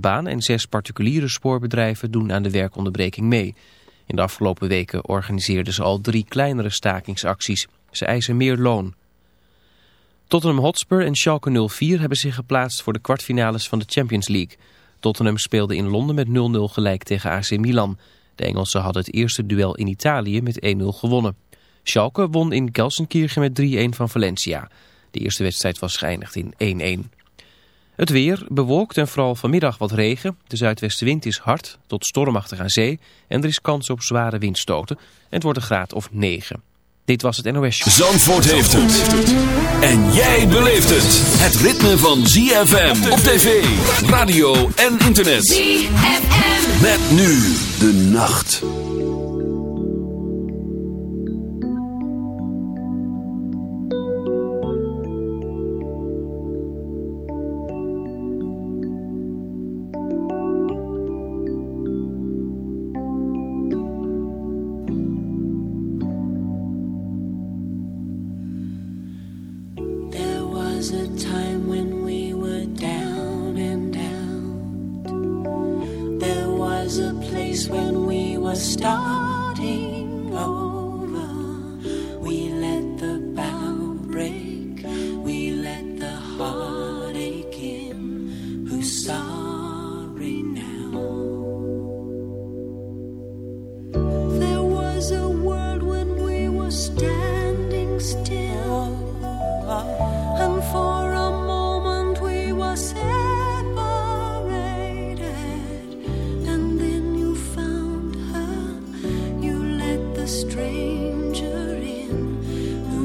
baan en zes particuliere spoorbedrijven doen aan de werkonderbreking mee. In de afgelopen weken organiseerden ze al drie kleinere stakingsacties. Ze eisen meer loon. Tottenham Hotspur en Schalke 04 hebben zich geplaatst voor de kwartfinales van de Champions League. Tottenham speelde in Londen met 0-0 gelijk tegen AC Milan. De Engelsen hadden het eerste duel in Italië met 1-0 gewonnen. Schalke won in Gelsenkirchen met 3-1 van Valencia. De eerste wedstrijd was geëindigd in 1-1. Het weer bewolkt en vooral vanmiddag wat regen. De zuidwestenwind is hard tot stormachtig aan zee en er is kans op zware windstoten. En het wordt een graad of 9. Dit was het NOS Show. Zandvoort heeft het. En jij beleeft het. Het ritme van ZFM op tv, radio en internet. ZFM. Met nu de nacht.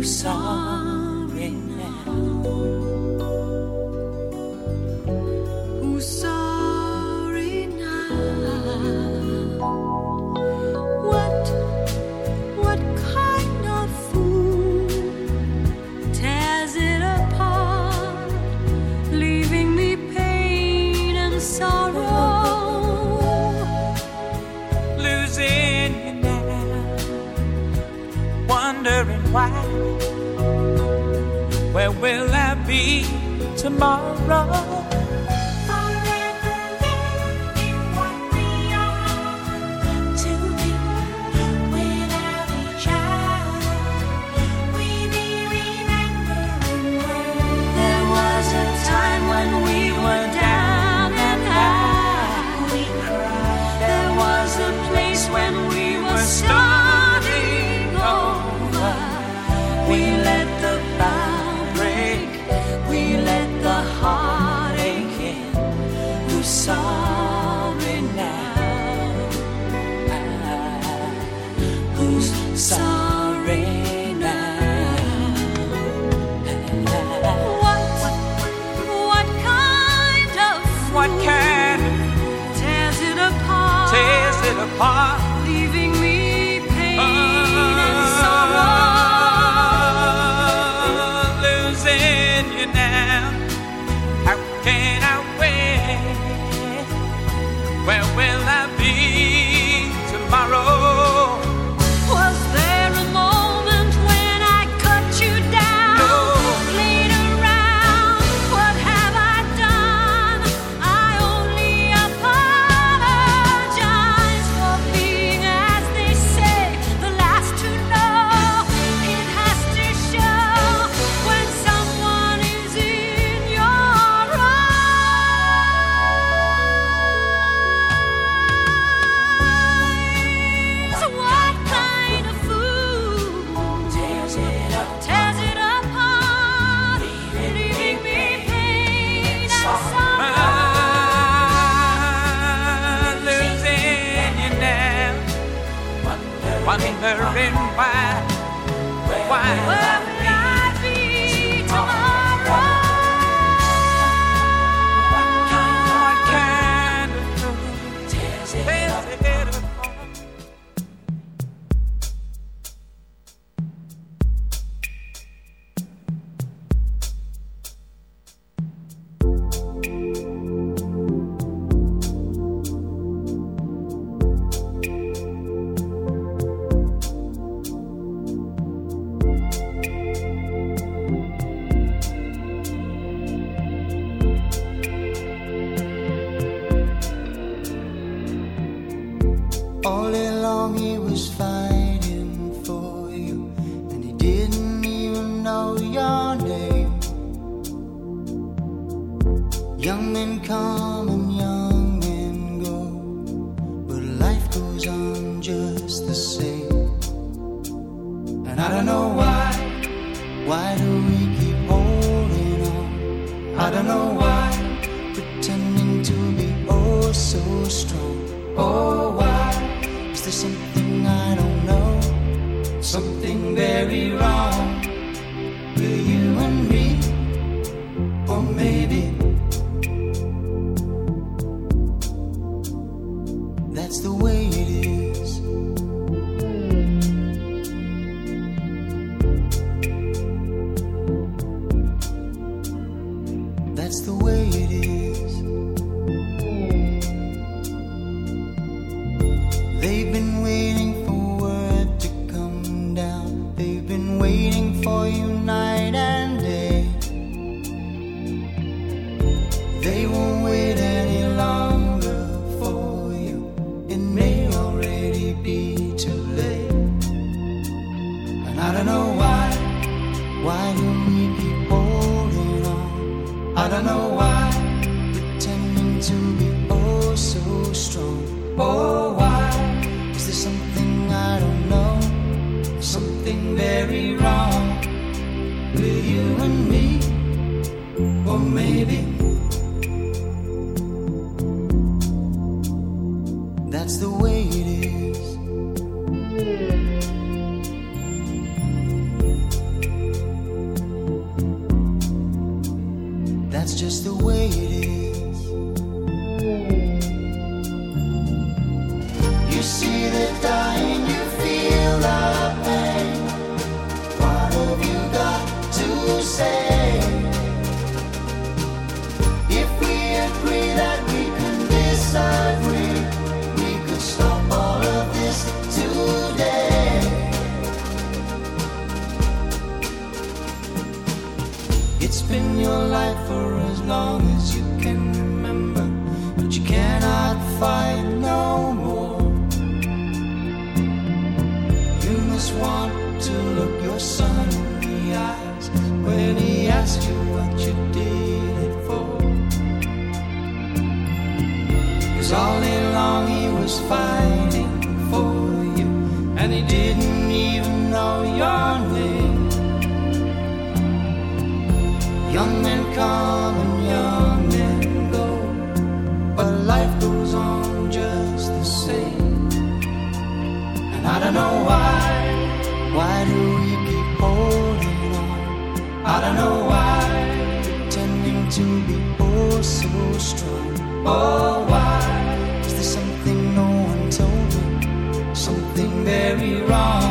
song. cannot fight no more. You must want to look your son in the eyes when he asks you what you did it for. Cause all day long he was fighting for you, and he didn't even know your name. Young men come and young. I don't know why. Why do we keep holding on? I don't know why. Pretending to be oh so strong. Oh, why? Is there something no one told me? Something very wrong.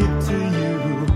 it to you.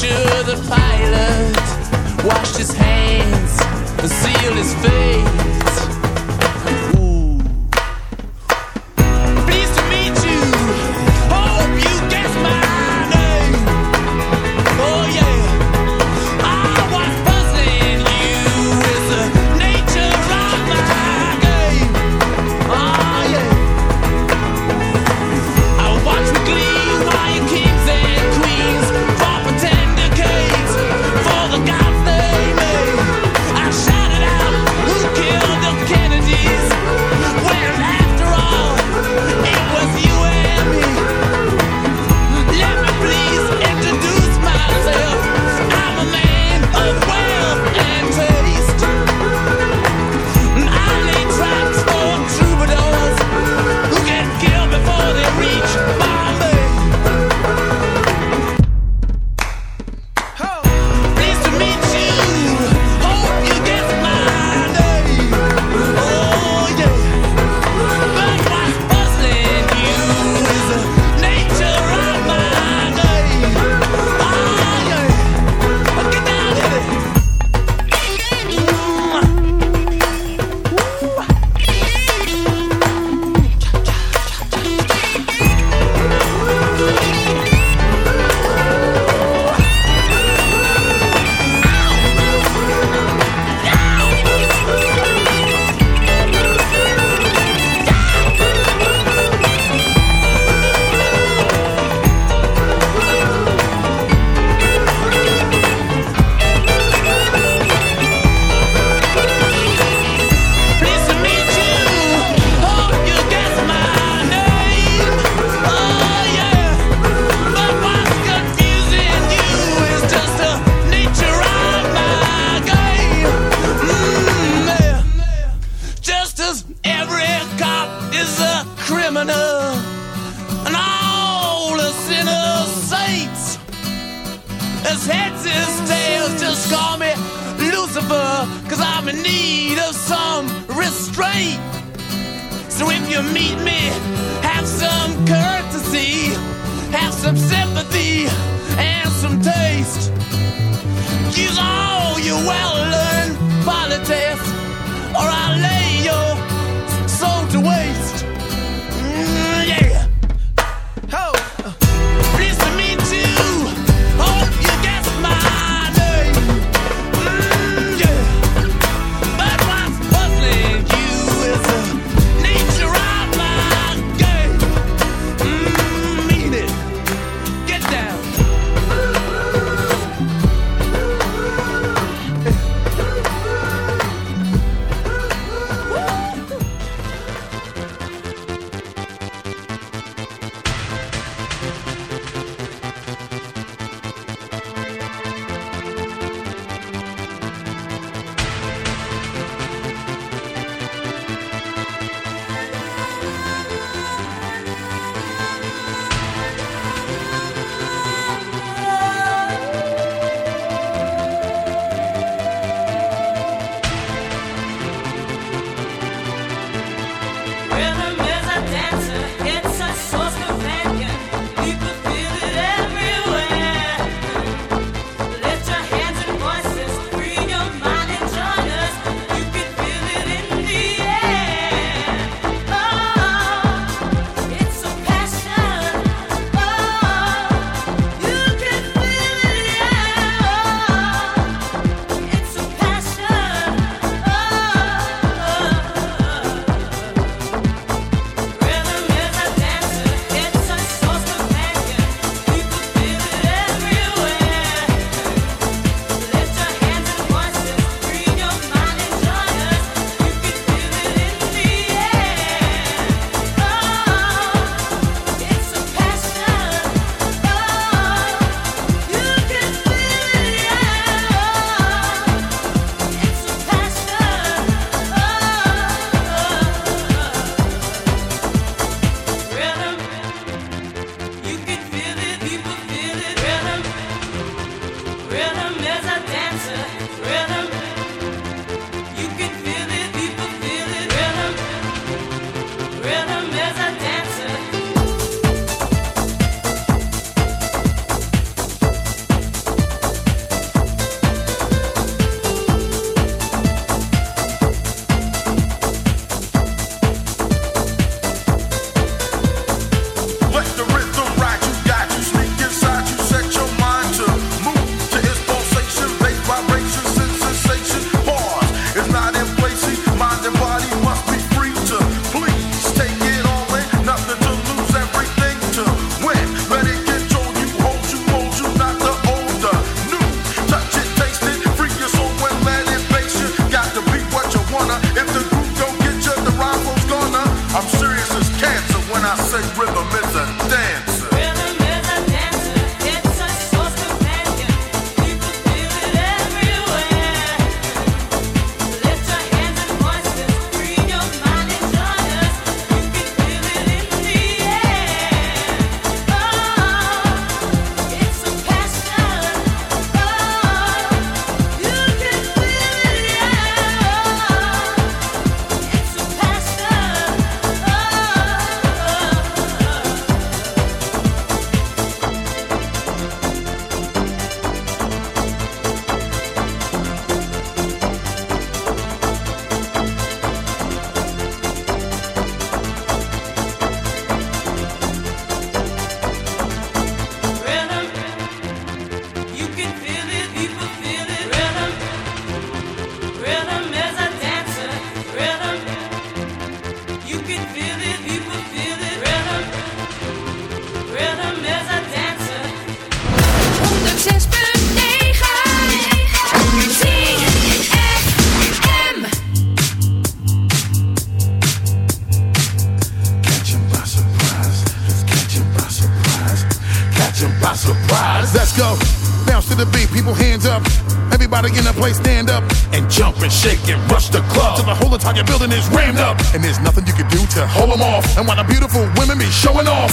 sure the pilot washed his hands and sealed his face.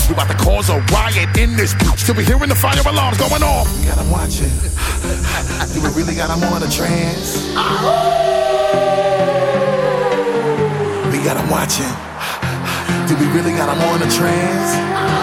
We about to cause a riot in this bitch till we hearing the fire alarms going off. We got 'em watching. Do we really got 'em on a trance? We got got 'em watching. Do we really got 'em on a trance?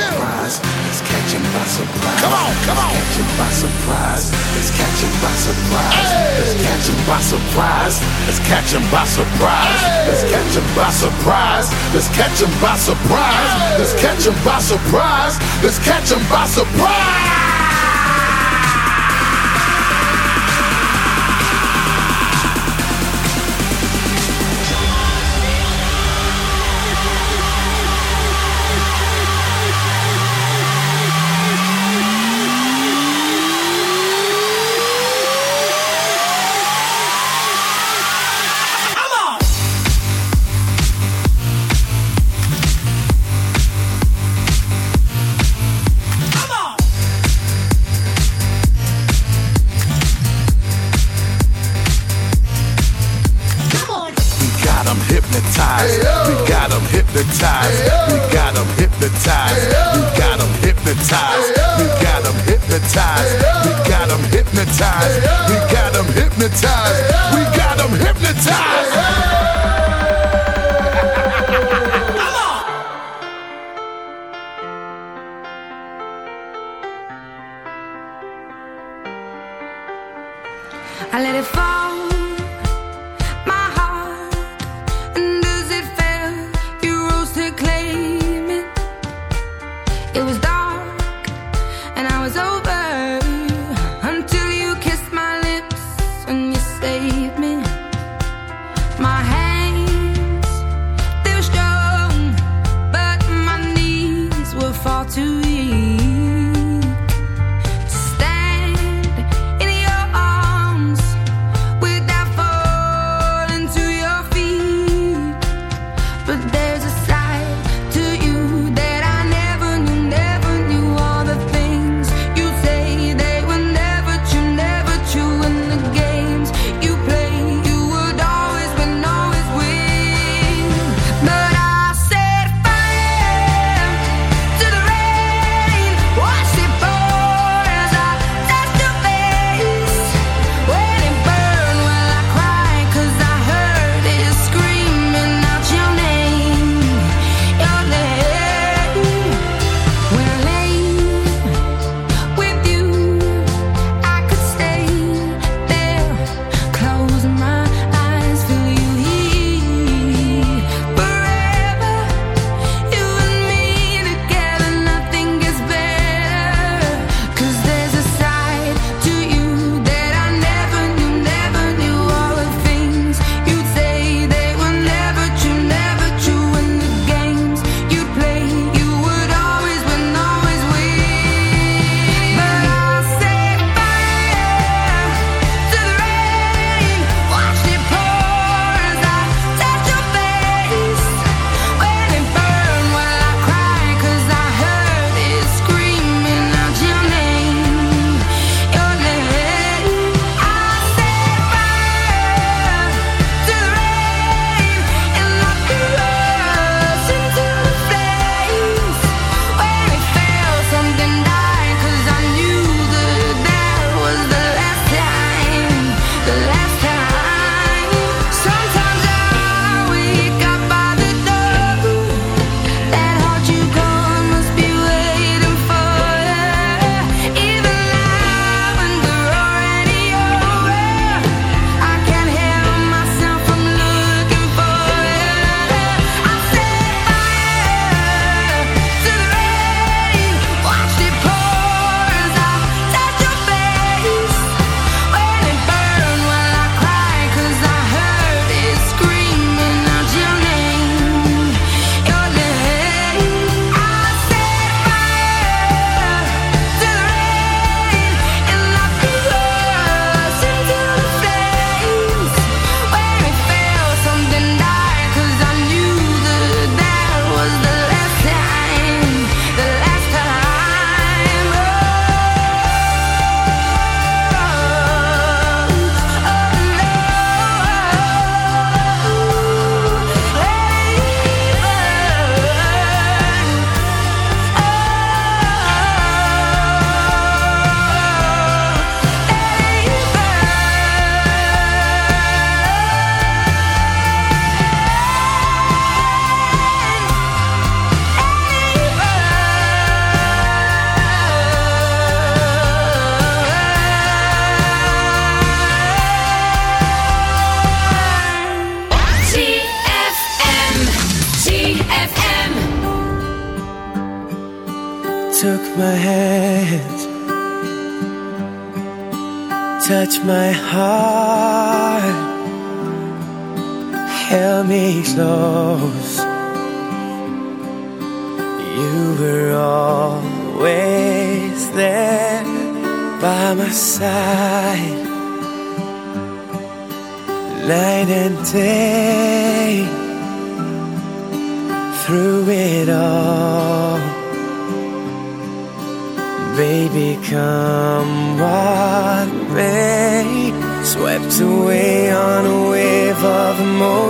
surprise. Let's catch by surprise. Come on, come on. Let's catch by surprise. Let's catch by surprise. Hey. Let's catch by surprise. Let's catch by surprise. Hey. Let's catch by surprise. Let's catch by surprise. Hey. Let's catch by surprise. Let's by surprise.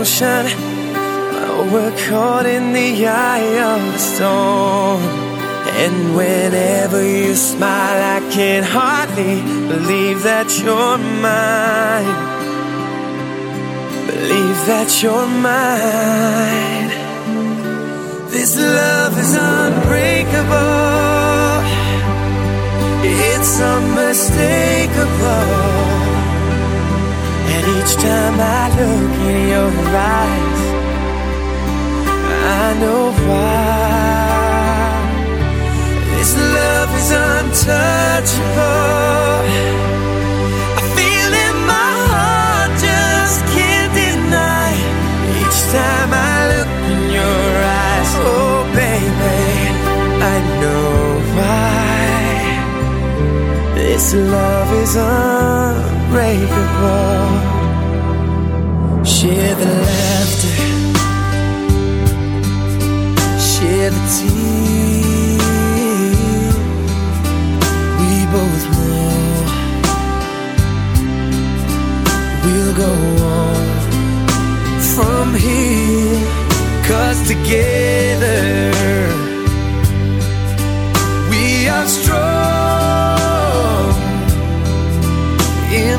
Emotion. We're caught in the eye of the storm. And whenever you smile, I can hardly believe that you're mine. Believe that you're mine. This love is unbreakable. It's unmistakable. Each time I look in your eyes, I know why. This love is untouchable. I feel in my heart, just can't deny. Each time I look in your eyes, oh baby, I know This love is unbreakable. Share the laughter, share the tears. We both know we'll go on from here. Cause together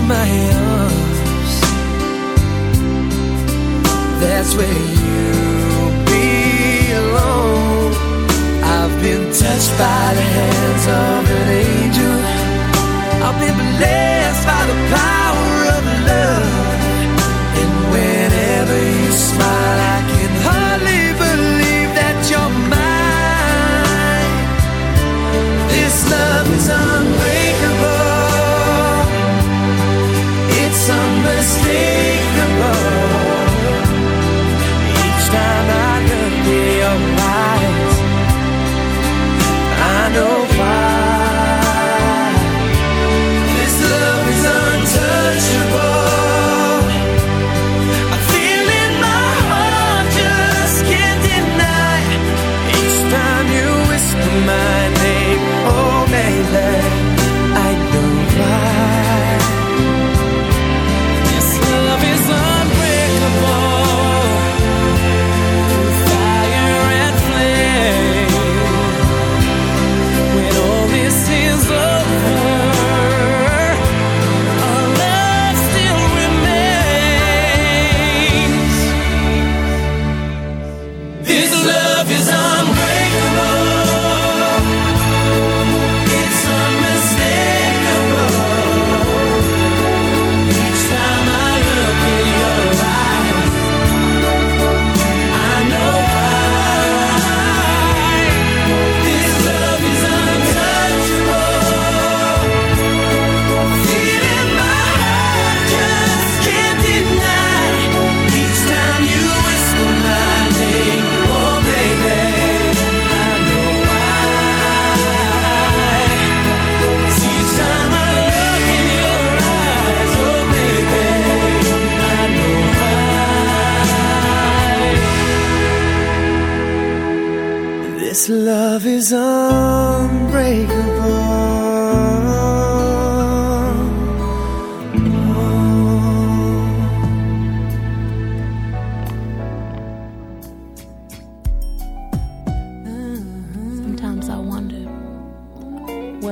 my arms. That's where you belong. I've been touched by the hands of an angel. I've been blessed by the power of love. And whenever you smile,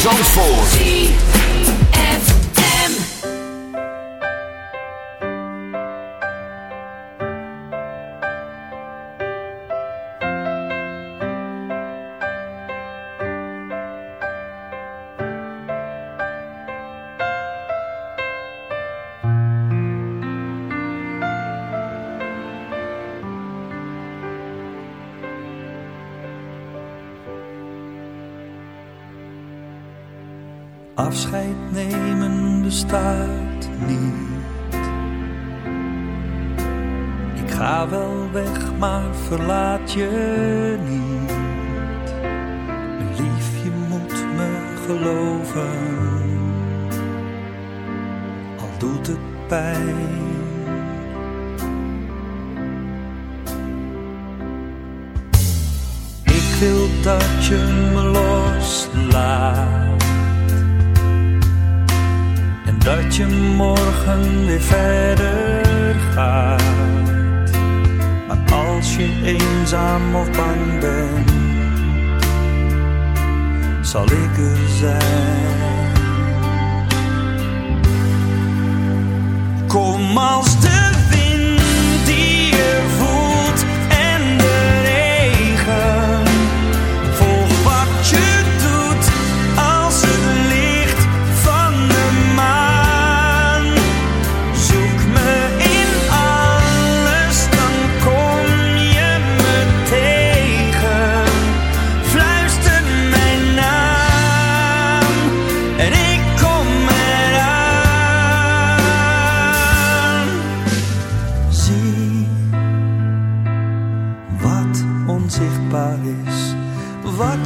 Zandvoort. verlaat je niet. Mijn lief, je moet me geloven. Al doet het pijn. Ik wil dat je me loslaat. En dat je morgen weer of bang ben, zal ik er zijn.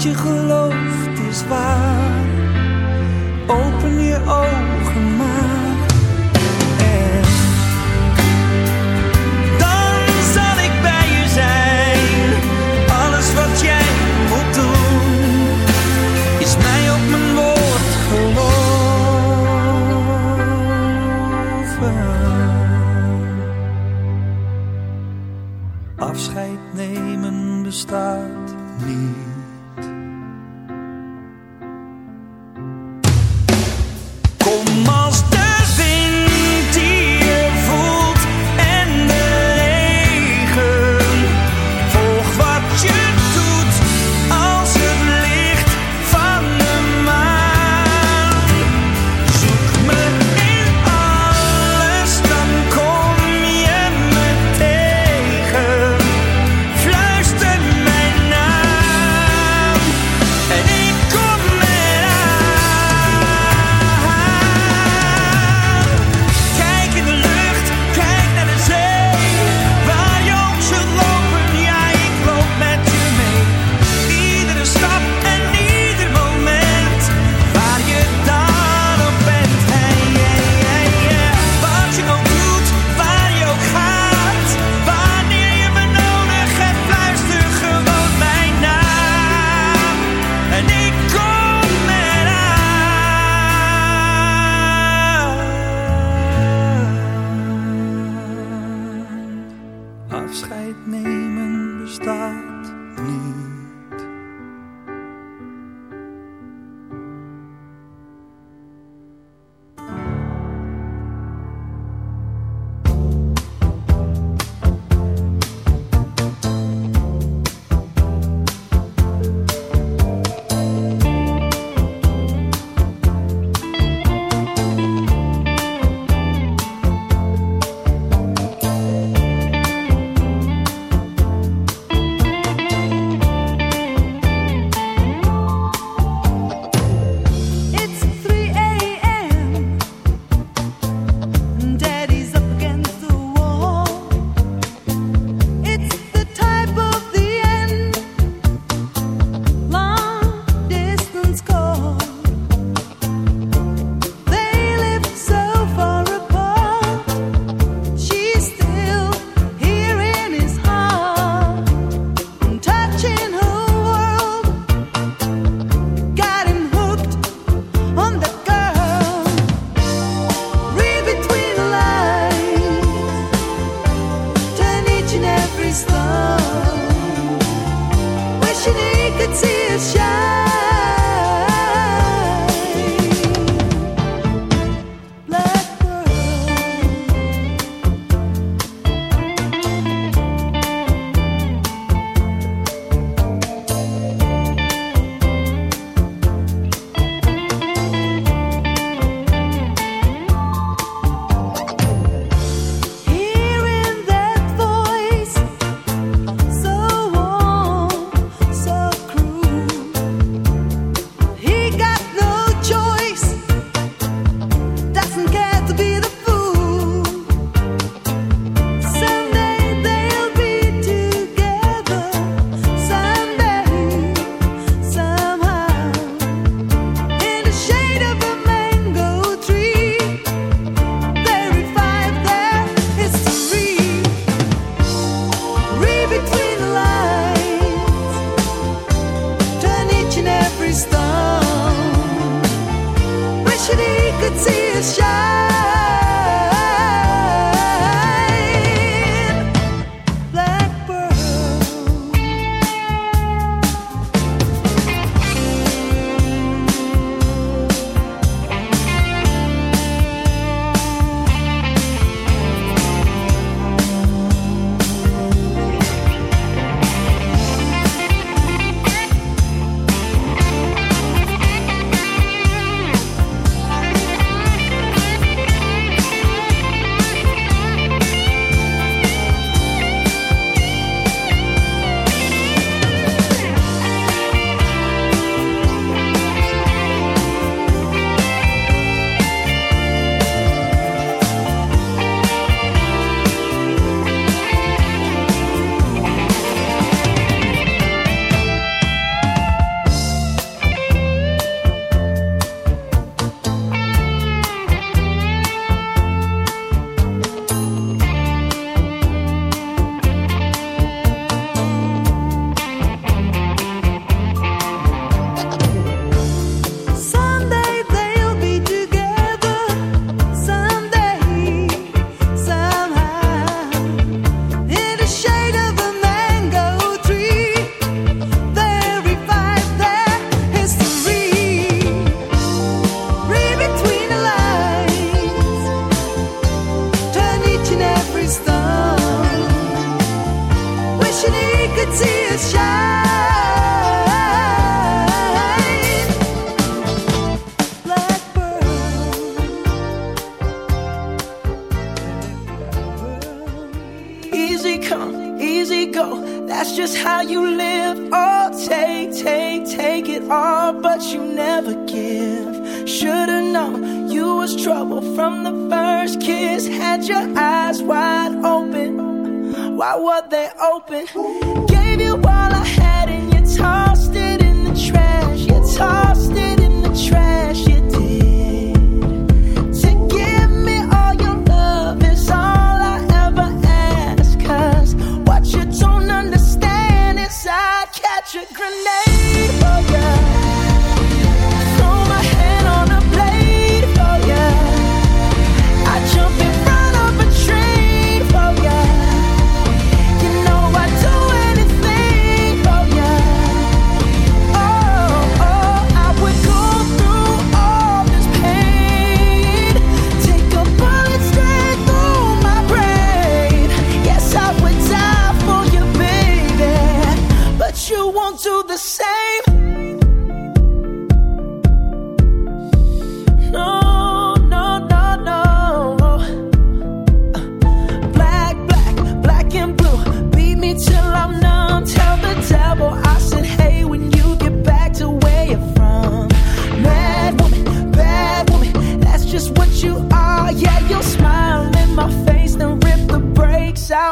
je gelooft is waar. Open je ogen.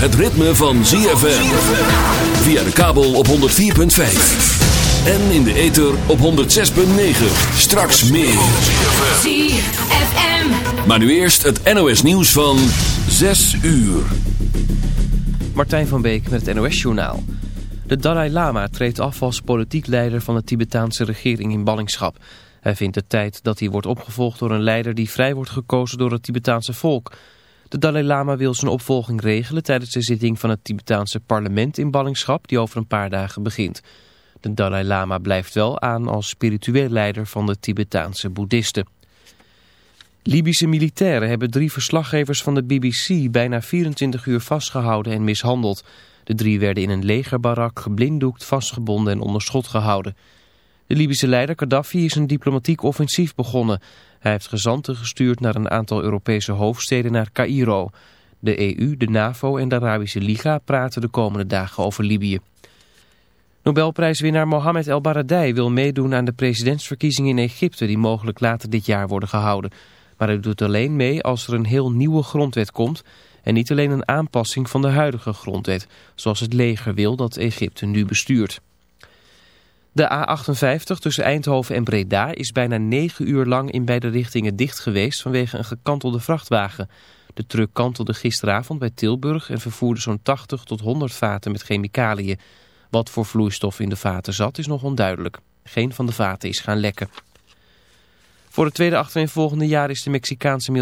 Het ritme van ZFM. Via de kabel op 104.5. En in de ether op 106.9. Straks meer. ZFM. Maar nu eerst het NOS nieuws van 6 uur. Martijn van Beek met het NOS-journaal. De Dalai Lama treedt af als politiek leider van de Tibetaanse regering in ballingschap. Hij vindt het tijd dat hij wordt opgevolgd door een leider die vrij wordt gekozen door het Tibetaanse volk. De Dalai Lama wil zijn opvolging regelen tijdens de zitting van het Tibetaanse parlement in ballingschap die over een paar dagen begint. De Dalai Lama blijft wel aan als spiritueel leider van de Tibetaanse boeddhisten. Libische militairen hebben drie verslaggevers van de BBC bijna 24 uur vastgehouden en mishandeld. De drie werden in een legerbarak geblinddoekt, vastgebonden en onder schot gehouden. De Libische leider Gaddafi is een diplomatiek offensief begonnen. Hij heeft gezanten gestuurd naar een aantal Europese hoofdsteden naar Cairo. De EU, de NAVO en de Arabische Liga praten de komende dagen over Libië. Nobelprijswinnaar Mohamed El Baradei wil meedoen aan de presidentsverkiezingen in Egypte die mogelijk later dit jaar worden gehouden. Maar hij doet alleen mee als er een heel nieuwe grondwet komt En niet alleen een aanpassing van de huidige grondwet, zoals het leger wil dat Egypte nu bestuurt. De A58 tussen Eindhoven en Breda is bijna negen uur lang in beide richtingen dicht geweest vanwege een gekantelde vrachtwagen. De truck kantelde gisteravond bij Tilburg en vervoerde zo'n 80 tot 100 vaten met chemicaliën. Wat voor vloeistof in de vaten zat is nog onduidelijk. Geen van de vaten is gaan lekken. Voor het tweede achtereenvolgende jaar is de Mexicaanse